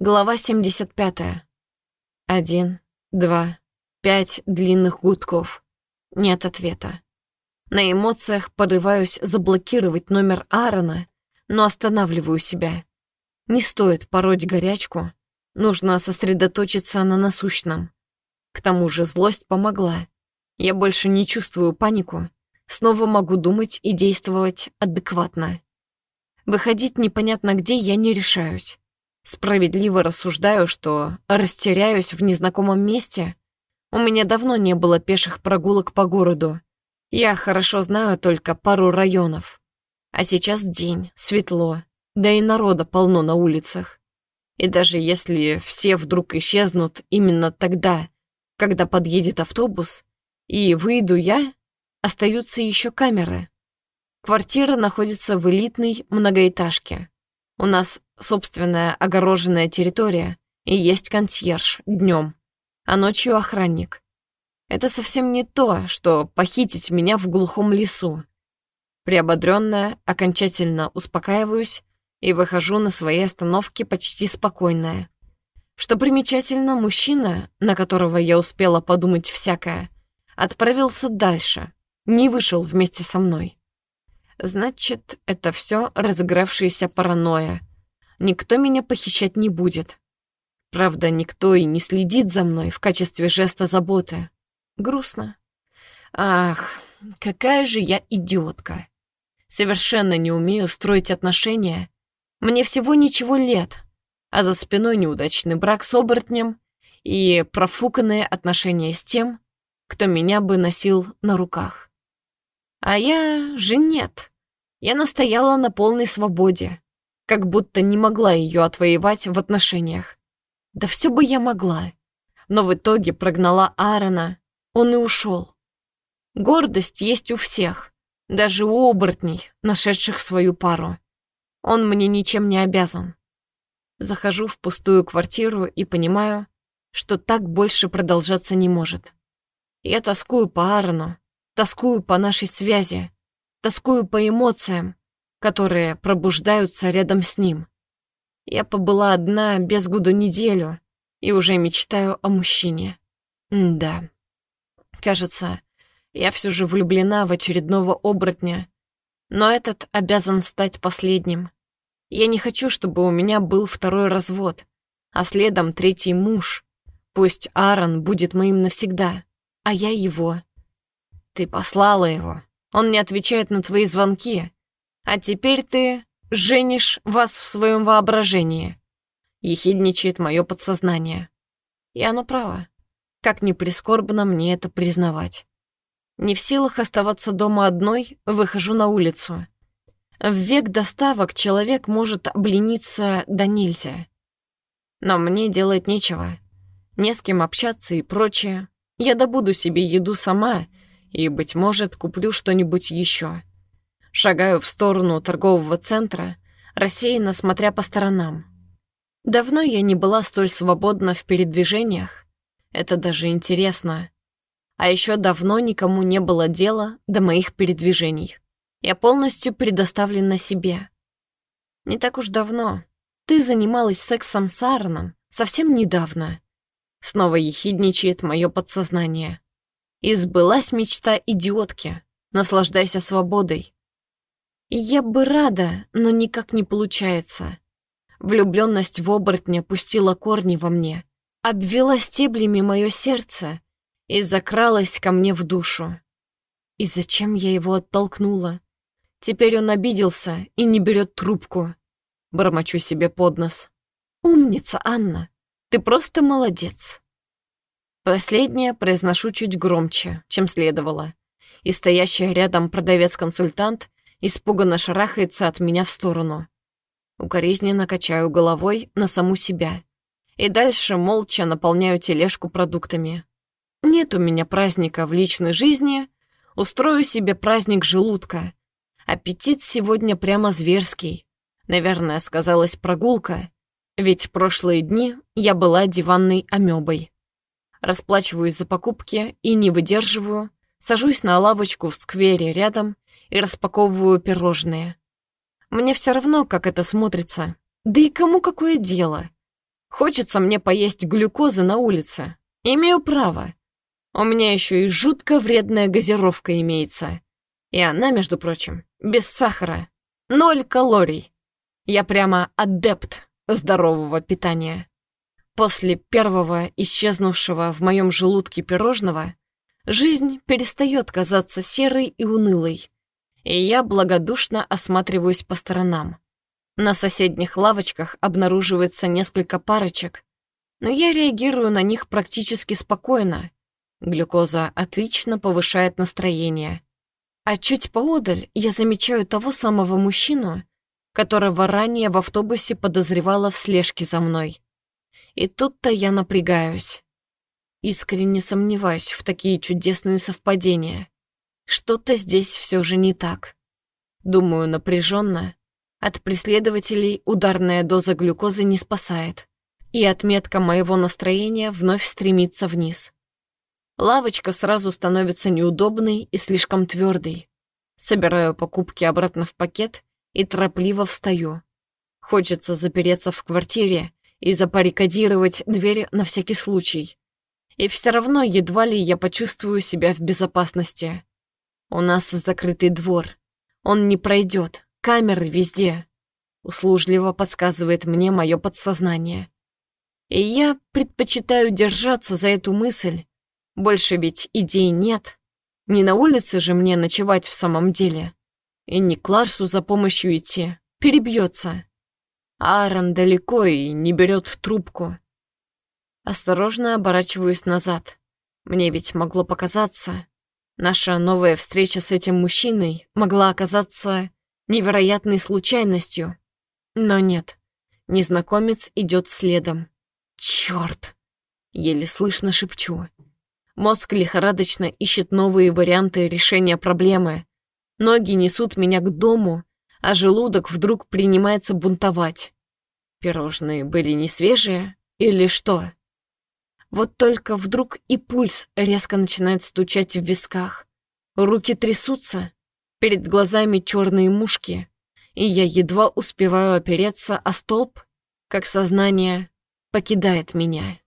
Глава 75. Один, два, пять длинных гудков. Нет ответа. На эмоциях порываюсь заблокировать номер Аарона, но останавливаю себя. Не стоит пороть горячку, нужно сосредоточиться на насущном. К тому же злость помогла. Я больше не чувствую панику, снова могу думать и действовать адекватно. Выходить непонятно где я не решаюсь. Справедливо рассуждаю, что растеряюсь в незнакомом месте. У меня давно не было пеших прогулок по городу. Я хорошо знаю только пару районов. А сейчас день, светло, да и народа полно на улицах. И даже если все вдруг исчезнут именно тогда, когда подъедет автобус, и выйду я, остаются еще камеры. Квартира находится в элитной многоэтажке. У нас собственная огороженная территория и есть консьерж днем, а ночью охранник. Это совсем не то, что похитить меня в глухом лесу. Приободрённая, окончательно успокаиваюсь и выхожу на своей остановке почти спокойная. Что примечательно, мужчина, на которого я успела подумать всякое, отправился дальше, не вышел вместе со мной. Значит, это все разыгравшаяся паранойя. Никто меня похищать не будет. Правда, никто и не следит за мной в качестве жеста заботы. Грустно. Ах, какая же я идиотка. Совершенно не умею строить отношения. Мне всего ничего лет, а за спиной неудачный брак с оборотнем и профуканные отношения с тем, кто меня бы носил на руках. А я же нет. Я настояла на полной свободе, как будто не могла ее отвоевать в отношениях. Да все бы я могла. Но в итоге прогнала Аарона, он и ушел. Гордость есть у всех, даже у оборотней, нашедших свою пару. Он мне ничем не обязан. Захожу в пустую квартиру и понимаю, что так больше продолжаться не может. Я тоскую по Аарону, Тоскую по нашей связи, тоскую по эмоциям, которые пробуждаются рядом с ним. Я побыла одна без году неделю и уже мечтаю о мужчине. М да. Кажется, я все же влюблена в очередного оборотня, но этот обязан стать последним. Я не хочу, чтобы у меня был второй развод, а следом третий муж. Пусть Аарон будет моим навсегда, а я его. Ты послала его. Он не отвечает на твои звонки. А теперь ты женишь вас в своем воображении. Ехидничает мое подсознание. И оно право. Как ни прискорбно мне это признавать. Не в силах оставаться дома одной, выхожу на улицу. В век доставок человек может облениться до нельзя. Но мне делать нечего. Не с кем общаться и прочее. Я добуду себе еду сама и, быть может, куплю что-нибудь еще. Шагаю в сторону торгового центра, рассеянно смотря по сторонам. Давно я не была столь свободна в передвижениях. Это даже интересно. А еще давно никому не было дела до моих передвижений. Я полностью предоставлена себе. Не так уж давно. Ты занималась сексом с Аароном совсем недавно. Снова ехидничает мое подсознание. И сбылась мечта идиотки. Наслаждайся свободой. Я бы рада, но никак не получается. Влюбленность в оборотня пустила корни во мне, обвела стеблями мое сердце и закралась ко мне в душу. И зачем я его оттолкнула? Теперь он обиделся и не берет трубку. Бормочу себе под нос. «Умница, Анна! Ты просто молодец!» Последнее произношу чуть громче, чем следовало. И стоящий рядом продавец-консультант испуганно шарахается от меня в сторону. Укоризненно качаю головой на саму себя. И дальше молча наполняю тележку продуктами. Нет у меня праздника в личной жизни, устрою себе праздник желудка. Аппетит сегодня прямо зверский. Наверное, сказалась прогулка, ведь прошлые дни я была диванной амебой. Расплачиваюсь за покупки и не выдерживаю, сажусь на лавочку в сквере рядом и распаковываю пирожные. Мне все равно, как это смотрится. Да и кому какое дело? Хочется мне поесть глюкозы на улице. Имею право. У меня еще и жутко вредная газировка имеется. И она, между прочим, без сахара. Ноль калорий. Я прямо адепт здорового питания. После первого исчезнувшего в моем желудке пирожного жизнь перестает казаться серой и унылой, и я благодушно осматриваюсь по сторонам. На соседних лавочках обнаруживается несколько парочек, но я реагирую на них практически спокойно. Глюкоза отлично повышает настроение. А чуть поодаль я замечаю того самого мужчину, которого ранее в автобусе подозревала в слежке за мной. И тут-то я напрягаюсь. Искренне сомневаюсь в такие чудесные совпадения. Что-то здесь все же не так. Думаю напряженно. От преследователей ударная доза глюкозы не спасает, и отметка моего настроения вновь стремится вниз. Лавочка сразу становится неудобной и слишком твердой. Собираю покупки обратно в пакет и торопливо встаю. Хочется запереться в квартире и запарикадировать дверь на всякий случай. И все равно едва ли я почувствую себя в безопасности. У нас закрытый двор. Он не пройдет. Камеры везде. Услужливо подсказывает мне мое подсознание. И я предпочитаю держаться за эту мысль. Больше ведь идей нет. Не на улице же мне ночевать в самом деле. И не к Ларсу за помощью идти. Перебьется. Аарон далеко и не берет трубку. Осторожно оборачиваюсь назад. Мне ведь могло показаться. Наша новая встреча с этим мужчиной могла оказаться невероятной случайностью. Но нет, незнакомец идет следом. Черт! Еле слышно шепчу. Мозг лихорадочно ищет новые варианты решения проблемы. Ноги несут меня к дому, а желудок вдруг принимается бунтовать. Пирожные были не свежие или что? Вот только вдруг и пульс резко начинает стучать в висках. Руки трясутся, Перед глазами черные мушки, и я едва успеваю опереться о столб, как сознание покидает меня.